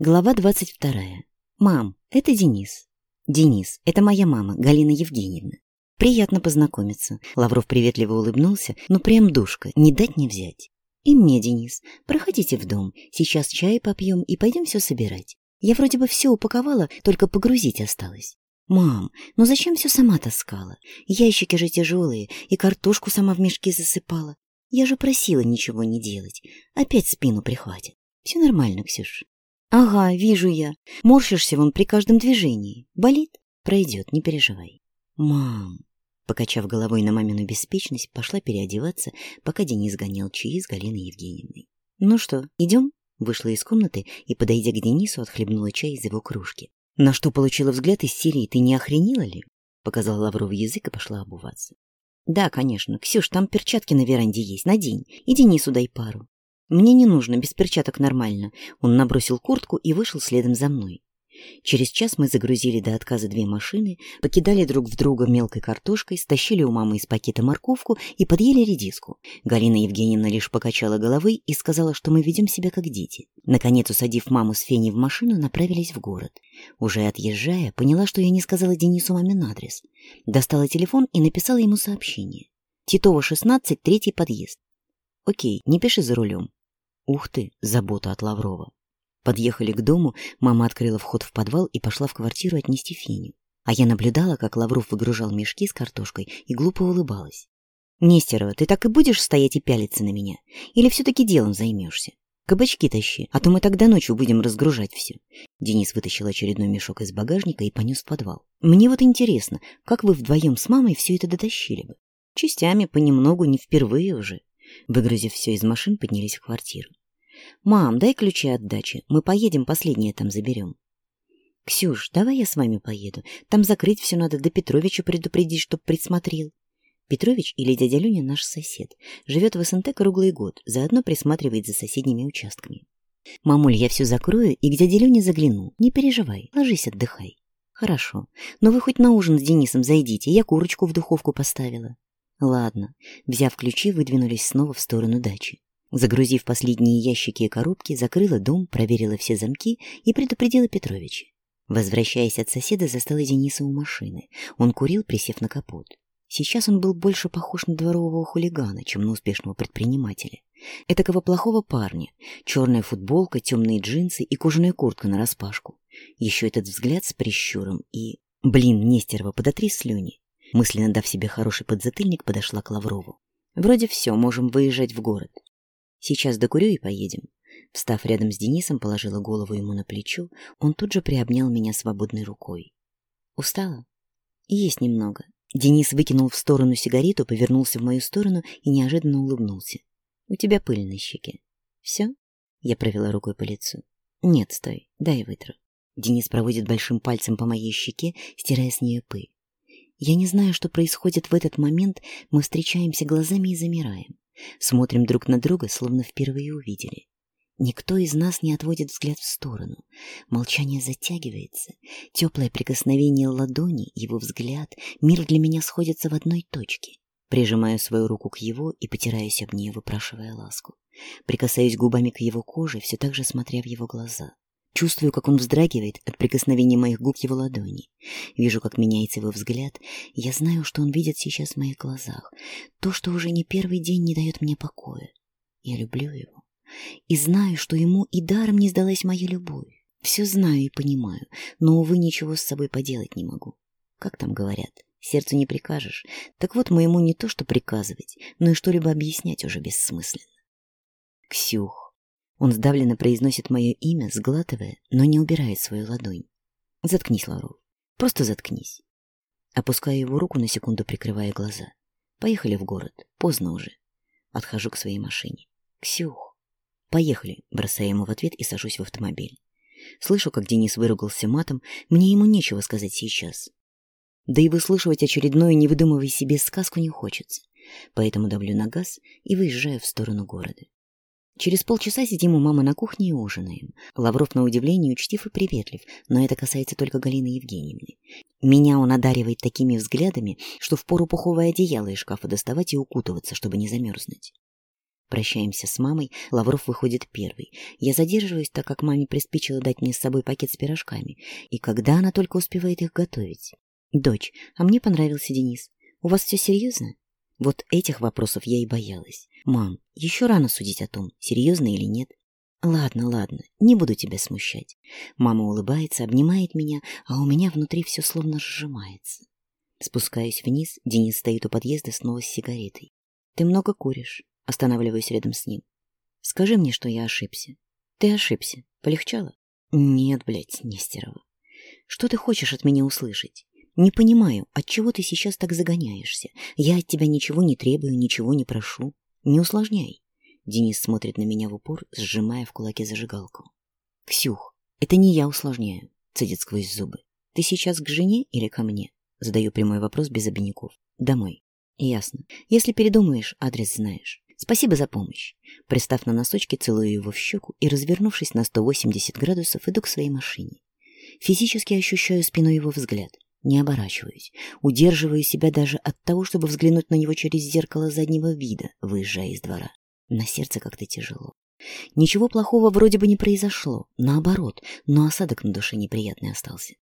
Глава 22. Мам, это Денис. Денис, это моя мама, Галина Евгеньевна. Приятно познакомиться. Лавров приветливо улыбнулся, но прям душка, не дать не взять. И мне, Денис, проходите в дом, сейчас чай попьем и пойдем все собирать. Я вроде бы все упаковала, только погрузить осталось. «Мам, ну зачем все сама таскала? Ящики же тяжелые, и картошку сама в мешки засыпала. Я же просила ничего не делать. Опять спину прихватит. Все нормально, Ксюш». «Ага, вижу я. Морщишься вон при каждом движении. Болит? Пройдет, не переживай». «Мам!» Покачав головой на мамину беспечность, пошла переодеваться, пока Денис гонял чаи с Галиной Евгеньевной. «Ну что, идем?» Вышла из комнаты и, подойдя к Денису, отхлебнула чай из его кружки. На что получила взгляд из серии «Ты не охренела ли?» Показала Лавров язык и пошла обуваться. «Да, конечно. Ксюш, там перчатки на веранде есть. Надень. И Денису дай пару. «Мне не нужно, без перчаток нормально». Он набросил куртку и вышел следом за мной. Через час мы загрузили до отказа две машины, покидали друг в друга мелкой картошкой, стащили у мамы из пакета морковку и подъели редиску. Галина Евгеньевна лишь покачала головой и сказала, что мы ведем себя как дети. Наконец, усадив маму с Феней в машину, направились в город. Уже отъезжая, поняла, что я не сказала Денису мамин адрес. Достала телефон и написала ему сообщение. «Титова, 16, третий подъезд». «Окей, не пиши за рулем. Ух ты, забота от Лаврова. Подъехали к дому, мама открыла вход в подвал и пошла в квартиру отнести Феню. А я наблюдала, как Лавров выгружал мешки с картошкой и глупо улыбалась. «Нестерова, ты так и будешь стоять и пялиться на меня? Или все-таки делом займешься? Кабачки тащи, а то мы тогда ночью будем разгружать все». Денис вытащил очередной мешок из багажника и понес в подвал. «Мне вот интересно, как вы вдвоем с мамой все это дотащили бы? Частями, понемногу, не впервые уже». Выгрузив все из машин, поднялись в квартиру. «Мам, дай ключи от дачи, мы поедем, последнее там заберем». «Ксюш, давай я с вами поеду, там закрыть все надо, да Петровича предупредить, чтоб присмотрел». Петрович или дядя Люня наш сосед, живет в СНТ круглый год, заодно присматривает за соседними участками. «Мамуль, я все закрою и к дяде Люне загляну, не переживай, ложись отдыхай». «Хорошо. Но вы хоть на ужин с Денисом зайдите, я курочку в духовку поставила». «Ладно». Взяв ключи, выдвинулись снова в сторону дачи. Загрузив последние ящики и коробки, закрыла дом, проверила все замки и предупредила Петровича. Возвращаясь от соседа, застала Дениса у машины. Он курил, присев на капот. Сейчас он был больше похож на дворового хулигана, чем на успешного предпринимателя. Этакого плохого парня. Черная футболка, темные джинсы и кожаная куртка нараспашку. Еще этот взгляд с прищуром и... Блин, Нестерова, подотри слюни. Мысленно дав себе хороший подзатыльник, подошла к Лаврову. Вроде все, можем выезжать в город. Сейчас докурю и поедем. Встав рядом с Денисом, положила голову ему на плечо, он тут же приобнял меня свободной рукой. Устала? Есть немного. Денис выкинул в сторону сигарету, повернулся в мою сторону и неожиданно улыбнулся. У тебя пыль на щеке. Все? Я провела рукой по лицу. Нет, стой, дай вытру. Денис проводит большим пальцем по моей щеке, стирая с нее пыль. Я не знаю, что происходит в этот момент, мы встречаемся глазами и замираем. Смотрим друг на друга, словно впервые увидели. Никто из нас не отводит взгляд в сторону. Молчание затягивается. Теплое прикосновение ладони, его взгляд, мир для меня сходится в одной точке. Прижимаю свою руку к его и потираюсь об нее, выпрашивая ласку. Прикасаюсь губами к его коже, все так же смотря в его глаза. Чувствую, как он вздрагивает от прикосновения моих губ его ладони. Вижу, как меняется его взгляд. Я знаю, что он видит сейчас в моих глазах. То, что уже не первый день не дает мне покоя. Я люблю его. И знаю, что ему и даром не сдалась моя любовь. Все знаю и понимаю, но, увы, ничего с собой поделать не могу. Как там говорят, сердцу не прикажешь. Так вот, моему не то что приказывать, но и что-либо объяснять уже бессмысленно. Ксюх, он сдавленно произносит мое имя, сглатывая, но не убирает свою ладонь. «Заткнись, Лару. Просто заткнись». Опускаю его руку на секунду, прикрывая глаза. «Поехали в город. Поздно уже». Отхожу к своей машине. «Ксюх». «Поехали», бросаю ему в ответ и сажусь в автомобиль. Слышу, как Денис выругался матом, мне ему нечего сказать сейчас. Да и выслушивать очередную, не выдумывая себе сказку, не хочется. Поэтому давлю на газ и выезжаю в сторону города. Через полчаса сидим у мамы на кухне и ужинаем. Лавров, на удивление, учтив и приветлив, но это касается только Галины Евгеньевны. Меня он одаривает такими взглядами, что впору пуховое одеяло из шкафа доставать и укутываться, чтобы не замерзнуть. Прощаемся с мамой, Лавров выходит первый. Я задерживаюсь, так как маме приспичило дать мне с собой пакет с пирожками. И когда она только успевает их готовить? «Дочь, а мне понравился Денис. У вас все серьезно?» Вот этих вопросов я и боялась. Мам, еще рано судить о том, серьезно или нет. Ладно, ладно, не буду тебя смущать. Мама улыбается, обнимает меня, а у меня внутри все словно сжимается. Спускаюсь вниз, Денис стоит у подъезда снова с сигаретой. Ты много куришь. Останавливаюсь рядом с ним. Скажи мне, что я ошибся. Ты ошибся. Полегчало? Нет, блядь, Нестерова. Что ты хочешь от меня услышать? Не понимаю, от чего ты сейчас так загоняешься. Я от тебя ничего не требую, ничего не прошу. Не усложняй. Денис смотрит на меня в упор, сжимая в кулаке зажигалку. Ксюх, это не я усложняю, цедит сквозь зубы. Ты сейчас к жене или ко мне? Задаю прямой вопрос без обиняков. Домой. Ясно. Если передумаешь, адрес знаешь. Спасибо за помощь. Пристав на носочки, целую его в щеку и, развернувшись на 180 градусов, иду к своей машине. Физически ощущаю спину его взгляд — не оборачиваюсь, удерживаю себя даже от того, чтобы взглянуть на него через зеркало заднего вида, выезжая из двора. На сердце как-то тяжело. Ничего плохого вроде бы не произошло, наоборот, но осадок на душе неприятный остался.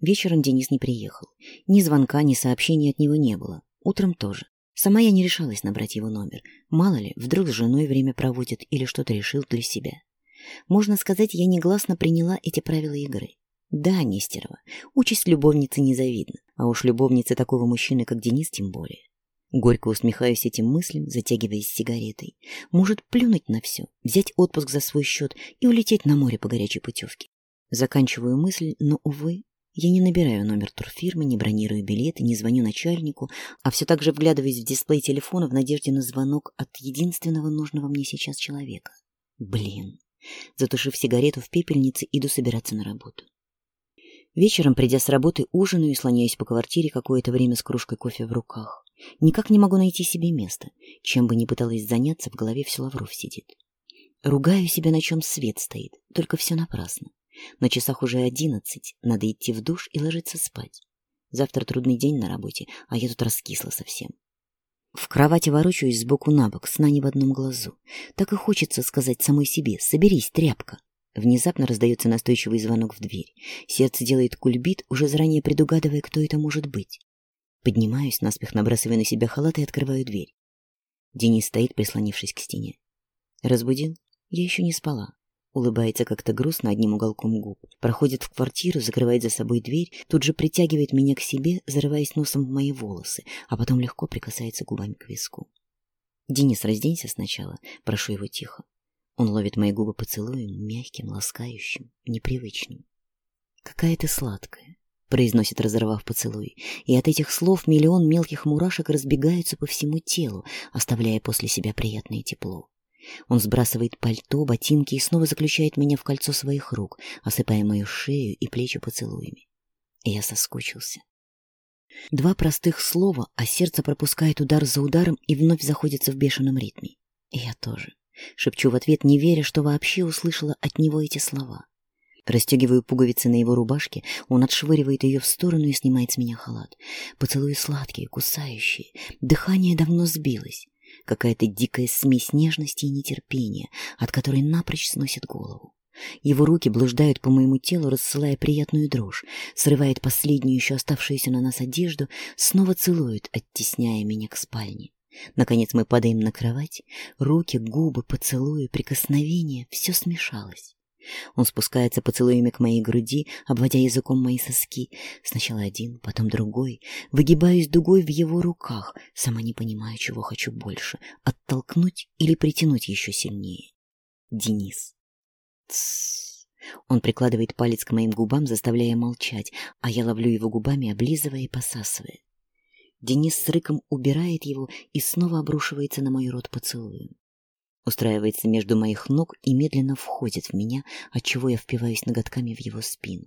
Вечером Денис не приехал. Ни звонка, ни сообщений от него не было. Утром тоже. Сама я не решалась набрать его номер. Мало ли, вдруг с женой время проводит или что-то решил для себя. Можно сказать, я негласно приняла эти правила игры. Да, Нестерова, участь любовницы незавидна, а уж любовницы такого мужчины, как Денис, тем более. Горько усмехаюсь этим мыслям, затягиваясь сигаретой. Может плюнуть на все, взять отпуск за свой счет и улететь на море по горячей путевке. Заканчиваю мысль, но, увы, я не набираю номер турфирмы, не бронирую билеты, не звоню начальнику, а все так же вглядываюсь в дисплей телефона в надежде на звонок от единственного нужного мне сейчас человека. Блин. Затушив сигарету в пепельнице, иду собираться на работу. Вечером, придя с работы, ужинаю и слоняюсь по квартире какое-то время с кружкой кофе в руках. Никак не могу найти себе места. Чем бы ни пыталась заняться, в голове все лавров сидит. Ругаю себя, на чем свет стоит, только все напрасно. На часах уже одиннадцать, надо идти в душ и ложиться спать. Завтра трудный день на работе, а я тут раскисла совсем. В кровати ворочаюсь сбоку на бок, сна не в одном глазу. Так и хочется сказать самой себе «соберись, тряпка». Внезапно раздается настойчивый звонок в дверь. Сердце делает кульбит, уже заранее предугадывая, кто это может быть. Поднимаюсь, наспех набрасывая на себя халат и открываю дверь. Денис стоит, прислонившись к стене. Разбудил? Я еще не спала. Улыбается как-то грустно одним уголком губ. Проходит в квартиру, закрывает за собой дверь, тут же притягивает меня к себе, зарываясь носом в мои волосы, а потом легко прикасается губами к виску. «Денис, разденься сначала», — прошу его тихо. Он ловит мои губы поцелуем, мягким, ласкающим, непривычным. «Какая ты сладкая», — произносит, разорвав поцелуй, и от этих слов миллион мелких мурашек разбегаются по всему телу, оставляя после себя приятное тепло. Он сбрасывает пальто, ботинки и снова заключает меня в кольцо своих рук, осыпая мою шею и плечи поцелуями. и Я соскучился. Два простых слова, а сердце пропускает удар за ударом и вновь заходится в бешеном ритме. и Я тоже. Шепчу в ответ, не веря, что вообще услышала от него эти слова. Растегиваю пуговицы на его рубашке, он отшвыривает ее в сторону и снимает с меня халат. Поцелуи сладкие, кусающие, дыхание давно сбилось. Какая-то дикая смесь нежности и нетерпения, от которой напрочь сносит голову. Его руки блуждают по моему телу, рассылая приятную дрожь, срывает последнюю еще оставшуюся на нас одежду, снова целует, оттесняя меня к спальне. Наконец мы падаем на кровать. Руки, губы, поцелуи, прикосновения — все смешалось. Он спускается поцелуями к моей груди, обводя языком мои соски. Сначала один, потом другой. Выгибаюсь дугой в его руках, сама не понимаю, чего хочу больше — оттолкнуть или притянуть еще сильнее. Денис. Тссс. Он прикладывает палец к моим губам, заставляя молчать, а я ловлю его губами, облизывая и посасывая. Денис с рыком убирает его и снова обрушивается на мой рот поцелуем. Устраивается между моих ног и медленно входит в меня, отчего я впиваюсь ноготками в его спину.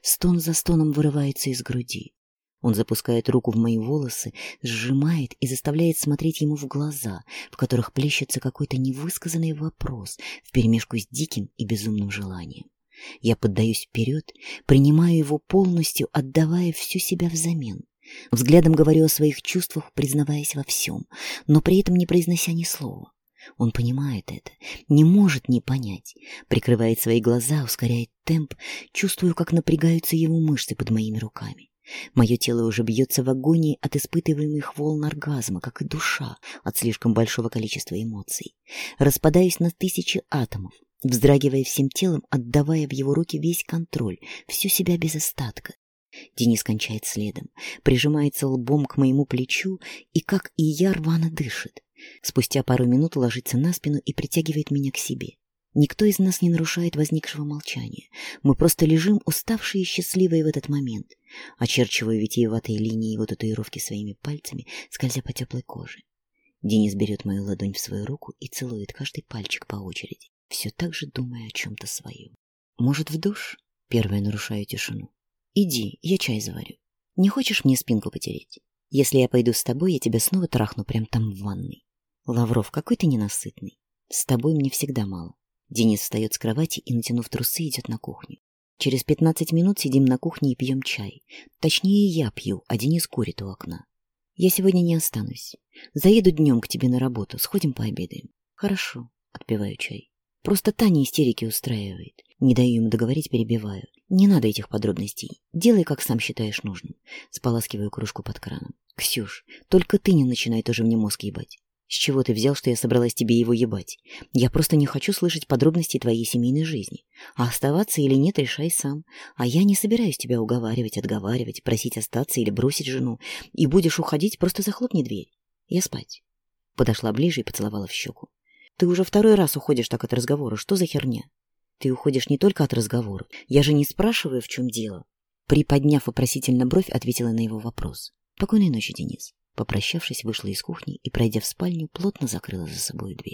Стон за стоном вырывается из груди. Он запускает руку в мои волосы, сжимает и заставляет смотреть ему в глаза, в которых плещется какой-то невысказанный вопрос вперемешку с диким и безумным желанием. Я поддаюсь вперед, принимаю его полностью, отдавая всю себя взамен. Взглядом говорю о своих чувствах, признаваясь во всем, но при этом не произнося ни слова. Он понимает это, не может не понять, прикрывает свои глаза, ускоряет темп, чувствую, как напрягаются его мышцы под моими руками. Мое тело уже бьется в агонии от испытываемых волн оргазма, как и душа от слишком большого количества эмоций. Распадаюсь на тысячи атомов, вздрагивая всем телом, отдавая в его руки весь контроль, всю себя без остатка. Денис кончает следом, прижимается лбом к моему плечу и, как и я, рвано дышит. Спустя пару минут ложится на спину и притягивает меня к себе. Никто из нас не нарушает возникшего молчания. Мы просто лежим, уставшие и счастливые в этот момент. очерчивая витиеватые линии его татуировки своими пальцами, скользя по теплой коже. Денис берет мою ладонь в свою руку и целует каждый пальчик по очереди, все так же думая о чем-то своем. «Может, в душ?» — первая нарушаю тишину. Иди, я чай заварю. Не хочешь мне спинку потереть? Если я пойду с тобой, я тебя снова трахну прямо там в ванной. Лавров, какой ты ненасытный. С тобой мне всегда мало. Денис встает с кровати и, натянув трусы, идет на кухню. Через 15 минут сидим на кухне и пьем чай. Точнее, я пью, а Денис курит у окна. Я сегодня не останусь. Заеду днем к тебе на работу, сходим пообедаем. Хорошо, отпиваю чай. Просто Таня истерики устраивает. Не даю им договорить, перебиваю. Не надо этих подробностей. Делай, как сам считаешь нужным. Споласкиваю кружку под краном. Ксюш, только ты не начинай тоже мне мозг ебать. С чего ты взял, что я собралась тебе его ебать? Я просто не хочу слышать подробности твоей семейной жизни. А оставаться или нет, решай сам. А я не собираюсь тебя уговаривать, отговаривать, просить остаться или бросить жену. И будешь уходить, просто захлопни дверь. Я спать. Подошла ближе и поцеловала в щеку. Ты уже второй раз уходишь так от разговора. Что за херня? Ты уходишь не только от разговора. Я же не спрашиваю, в чем дело. Приподняв вопросительно бровь, ответила на его вопрос. Покойной ночи, Денис. Попрощавшись, вышла из кухни и, пройдя в спальню, плотно закрыла за собой дверь.